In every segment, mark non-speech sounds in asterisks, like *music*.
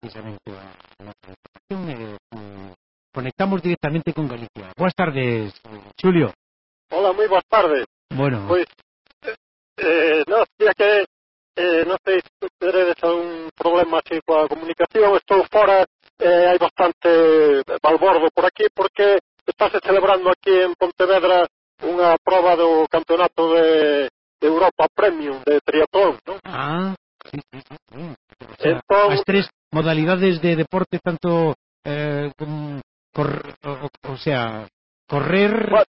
precisamente a nosa información. Eh, eh, conectamos directamente con Galicia. Buenas tardes, Julio. Hola, muy buenas tardes. Bueno. Pues, eh, no, ya que eh, non sei se teredes un problema así coa comunicación, estou fora, eh, hai bastante balbordo por aquí, porque estáse celebrando aquí en Pontevedra unha prova do campeonato de, de Europa Premium de triatlón, non? Ah, sí, sí, sí. sí. O sea, entón, as tres, modalidades de deporte tanto eh, cor, o, o sea correr bueno,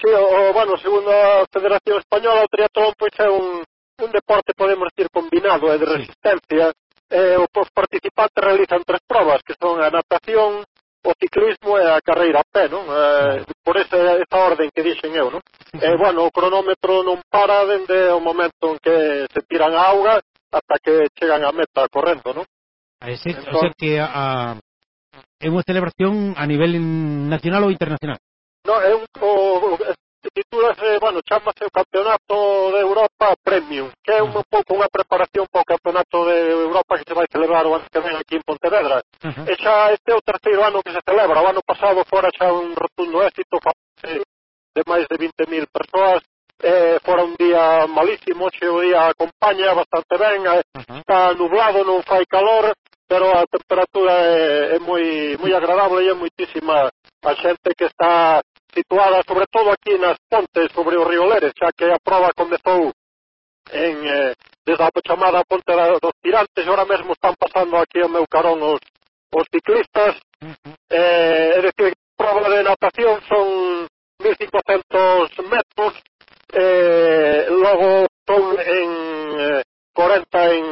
sí, o, bueno, segundo a Federación Española o triatlón pois é un, un deporte podemos decir combinado é de resistencia sí. eh, os participantes realizan tres provas que son a natación o ciclismo e a carreira a pé, non? Eh, por esa, esa orden que dixen eu, non? Eh, bueno, o cronómetro non para dende o momento en que se tiran a auga ata que chegan á meta correndo, non? Excepte, excepte a, é ah, unha celebración a nivel nacional ou internacional? No, é un o, titúlase, bueno, chamase o Campeonato de Europa Premium, que é un uh -huh. pouco unha preparación para o Campeonato de Europa que se vai celebrar o ano que ven aquí en Pontevedra. Uh -huh. E xa este é o terceiro ano ah, que se celebra, o ano pasado fora xa un rotundo éxito, de máis de 20.000 persoas, eh, fora un día malísimo, xe o día acompaña bastante ben, eh, uh -huh. está nublado, non fai calor, pero a temperatura é, é moi moi agradable e é moitísima a xente que está situada sobre todo aquí nas pontes sobre o río Leres, xa que a prova comezou en eh, desde a chamada ponte da, dos tirantes, ora mesmo están pasando aquí ao meu carón os, os ciclistas, eh, é dicir, prova de natación son 1500 metros, eh, logo son en eh, 40 en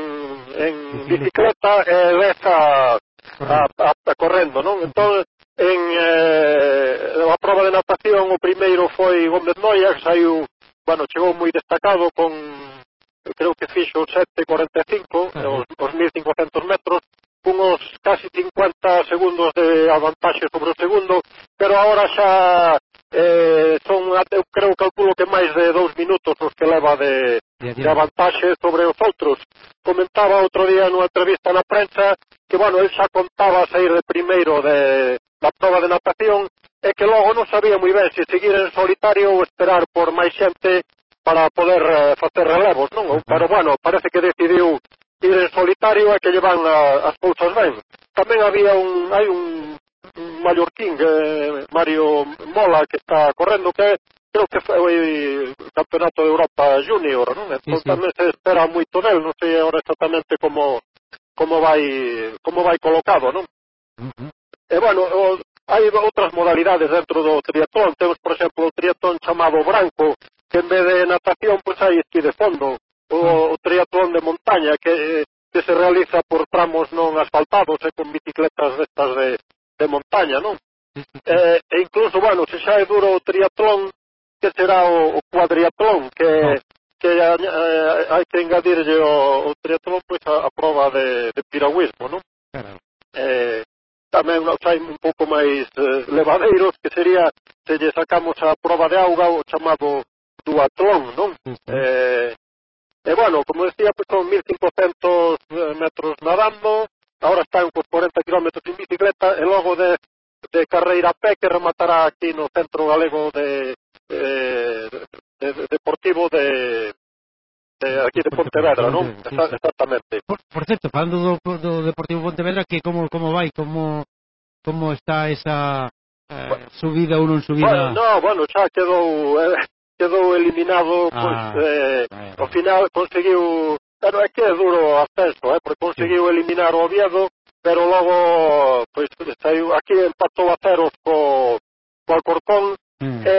en bicicleta eh, e leza a, a, a correndo, non? Entón, en eh, a prova de natación o primeiro foi Gómez Noia, que saiu, bueno, chegou moi destacado con creo que fixo 7.45 os, os 1500 metros unos casi 50 segundos de avantaxe sobre o segundo pero ahora xa eh, son, eu creo, calculo que máis de dous minutos os que leva de, de avantaxe sobre os outros. Comentaba outro día nunha entrevista na prensa que, bueno, el xa contaba sair de primeiro de, da prova de natación e que logo non sabía moi ben se seguir en solitario ou esperar por máis xente para poder eh, facer relevos, non? Pero, bueno, parece que decidiu ir en solitario e que llevan a, as cousas ben. Tamén había un, hai un mallorquín eh, Mario Mola que está correndo que creo que foi o campeonato de Europa Junior, non? Entón sí, tamén se espera moito del, non sei agora exactamente como como vai como vai colocado, non? Uh eh, -huh. E bueno, o, hai outras modalidades dentro do triatlón, temos por exemplo o triatlón chamado branco, que en vez de natación pois hai esquí de fondo, o, ah. o triatlón de montaña que eh, que se realiza por tramos non asfaltados e con bicicletas destas de, de montaña, non? eh, e incluso, bueno, se xa é duro o triatlón, que será o, o cuadriatlón, que, no. que eh, eh hai que engadirlle o, o triatlón pois, a, a prova de, de piragüismo, non? Claro. Eh, tamén os hai un pouco máis eh, levadeiros, que sería, se lle sacamos a prova de auga, o chamado duatlón, non? Sí. eh, e, bueno, como decía, pois, son 1500 eh, metros nadando, km en bicicleta e logo de, de carreira a pé que rematará aquí no Centro Galego de, eh, de, de Deportivo de, de aquí de Pontevedra, non? Exactamente. Por, por certo, falando do, do Deportivo Pontevedra, que como como vai, como como está esa eh, subida ou non subida? Bueno, no, bueno, xa quedou eh, quedou eliminado, ah, pois eh, eh, ao final conseguiu, eh, claro, é que é duro o ascenso, eh, porque conseguiu eliminar o Oviedo pero logo pois saiu aquí empatou a ceros co, co Alcorcón mm. e,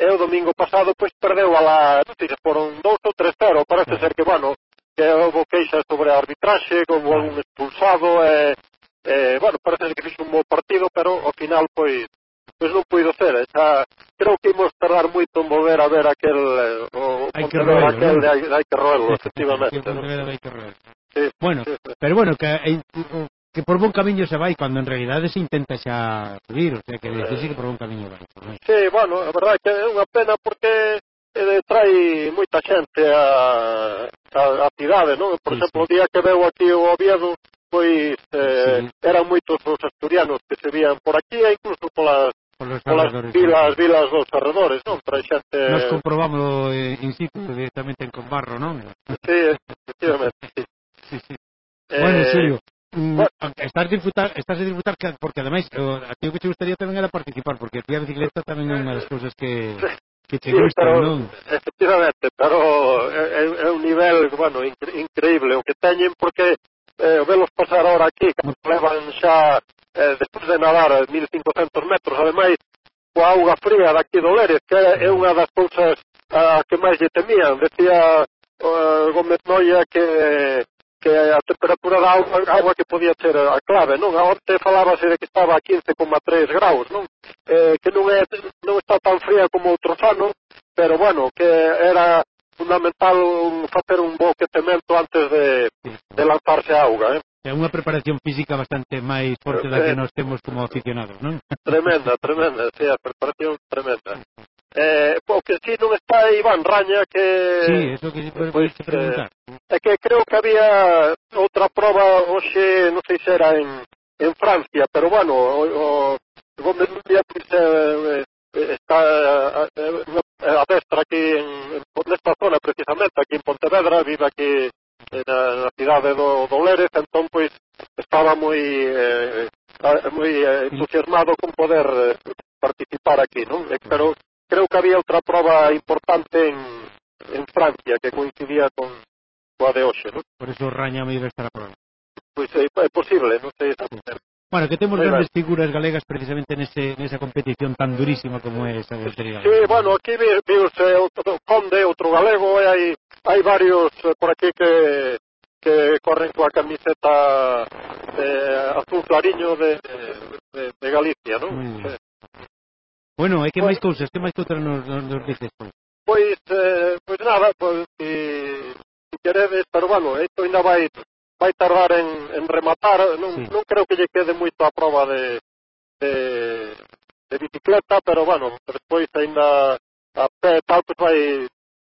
e o domingo pasado pois perdeu a la non sei se foron 2 ou 3-0 parece ser que bueno que houve queixas sobre a arbitraxe que houve algún expulsado e, e bueno parece que fixo un bo partido pero ao final pois pois non puido ser eh. xa, creo que imos tardar moito en volver a ver aquel o, hai que roelo, aquel de hai, hai que roelo efectivamente ¿no? que roelo. Sí, bueno, sí, sí. pero bueno, que eh, que por bon camiño se vai cando en realidade se intenta xa subir, o sea, que eh. decirse que por bon camiño vai. Non? Sí, bueno, a verdade que é unha pena porque eh, trai moita xente a, a, a cidade, non? Por sí, exemplo, sí. o día que veu aquí o Oviedo, pois eh, sí. eran moitos os asturianos que se vían por aquí e incluso polas polas vilas, vilas dos arredores, non? Para xente... Nos comprobamos eh, in situ directamente en Conbarro, non? Sí, efectivamente, sí. sí, sí. Eh, bueno, Silvio, estás disfrutar, estás a disfrutar que, porque ademais o, eh, a ti o que te gustaría tamén era participar porque a bicicleta tamén é unha das cousas que que te sí, gustan, pero, non? Efectivamente, pero é, é un nivel, bueno, incre, increíble o que teñen porque eh, velos pasar ahora aquí, que levan xa eh, despois de nadar 1500 metros, ademais coa auga fría daqui do Lérez, que é unha das cousas a, ah, que máis lle temían. Decía uh, Gómez Noia que que a temperatura da agua, agua que podía ser a clave, non? A Onte falábase de que estaba a 15,3 graus, non? Eh, que non, é, non está tan fría como outros anos, pero bueno, que era fundamental facer un bo quecemento antes de, de lanzarse a auga, eh? É unha preparación física bastante máis forte da que eh, nós temos como aficionados, non? Tremenda, tremenda, sí, a preparación tremenda. *laughs* Eh, o que si non está Iván Raña que... Sí, eso que se pode pues, preguntar había outra prova hoxe, non sei se era en, en Francia, pero bueno, o, o Gómez Núñez eh, está eh, eh, a destra aquí en, nesta zona precisamente, aquí en Pontevedra, vive aquí na, na cidade do, do Lérez, entón pois estaba moi eh, moi entusiasmado con poder participar aquí, non? Pero creo que había outra prova importante en, en Francia que coincidía con, coa de hoxe, non? Por eso Raña me debe estar a prova. Pois é, é posible, non sei exactamente. Bueno, que temos grandes figuras galegas precisamente nese, nesa competición tan durísima como é esa de Sí, bueno, aquí vi, vi outro Conde, outro galego, eh, e hai, hai varios eh, por aquí que, que corren coa camiseta eh, azul clariño de, de, de Galicia, non? Sí. Bueno, e que máis cousas, que máis cousas nos, nos, nos dices? Pois, pois, eh, pois nada, pois, queredes, pero bueno, isto ainda vai vai tardar en, en rematar, non, sí. non creo que lle quede moito a prova de, de, de bicicleta, pero bueno, despois ainda a pé tal, pues vai,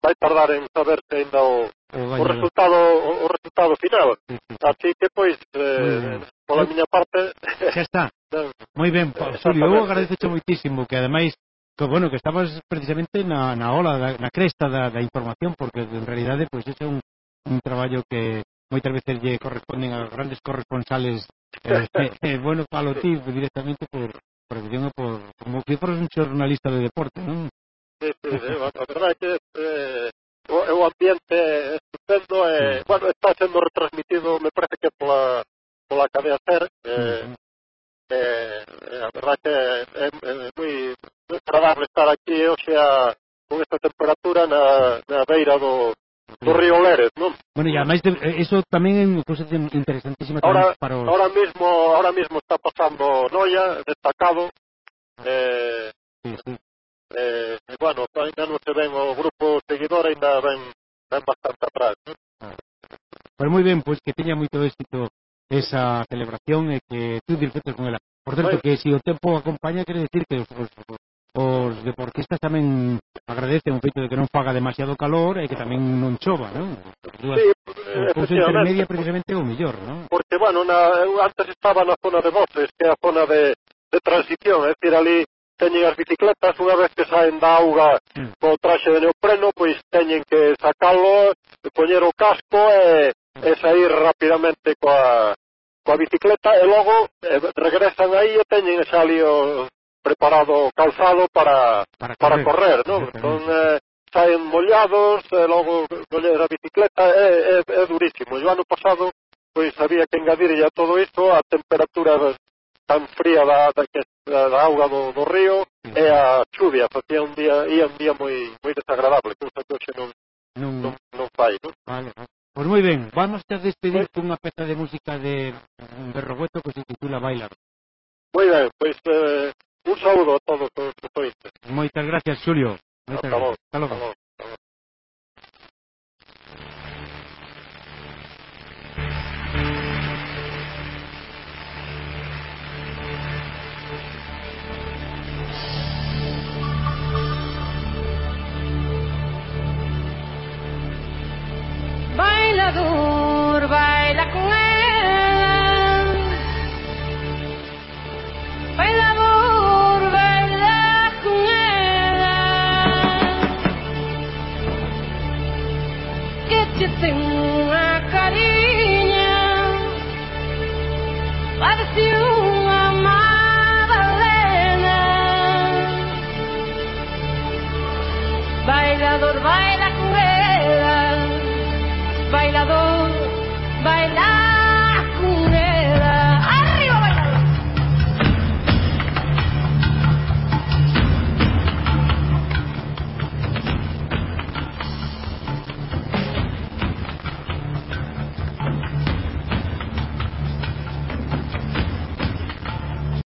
vai tardar en saber se ainda o, o, o resultado o, o resultado final. Así que pois eh, pola miña parte *laughs* xa está. Moi ben, Xulio, eu agradezo moitísimo que ademais que bueno, que estabas precisamente na, na ola, da, na cresta da, da información porque en realidade pois ese é un un traballo que moitas veces lle corresponden a grandes corresponsales eh, *laughs* eh, eh, bueno falo ti directamente por por que por como que por un xornalista de deporte, non? Sí, sí, sí, a verdade é que eh, é o ambiente estupendo e, eh, sí. bueno, está sendo retransmitido, me parece que pola, pola cadea SER, eh, uh -huh. eh, eh a verdade que é, é, é moi agradable estar aquí hoxe a, con esta temperatura na, na beira do, do río Leres, non? Bueno, e máis de, eh, eso tamén é unha cousa interesantísima ahora, para os... Ahora mismo, ahora mismo está pasando Noia, destacado, eh, sí, sí. Eh, eh e bueno, ainda non se ven o grupo seguidor, ainda ven, ven bastante atrás, non? Pois ah. pues moi ben, pois pues, que teña moito éxito esa celebración e que tú disfrutes con ela. Por certo, que se si o tempo acompaña, quere decir que os, os, deportistas tamén agradecen o feito de que non faga demasiado calor e que tamén non chova, non? Duas, sí, cousa intermedia precisamente é o mellor, non? Porque, bueno, na, antes estaba na zona de boxes, que é a zona de, de transición, é dicir, ali teñen as bicicletas, unha vez que saen da auga mm. co traxe de neopreno, pois teñen que sacalo, poñer o casco e, e sair rapidamente coa, coa bicicleta e logo eh, regresan aí e teñen xa ali os preparado o calzado para, para correr, para correr non? Entón, eh, saen mollados, e eh, logo coller a bicicleta, é, é, é durísimo. E o ano pasado, pois había que engadirlle a todo isto a temperatura tan fría da, da, que, da, da auga do, do río e a chuvia, facía un día, ia un día moi, moi desagradable, cousa que hoxe non, non, non, non fai, non? Vale, vale. Pois moi ben, vamos a despedir pois cunha peza de música de, de Roberto que se titula Bailar. Moi ben, pois eh, Un saúdo a todos os ointes. Moitas gracias, Xulio. Moitas gracias. Hasta logo.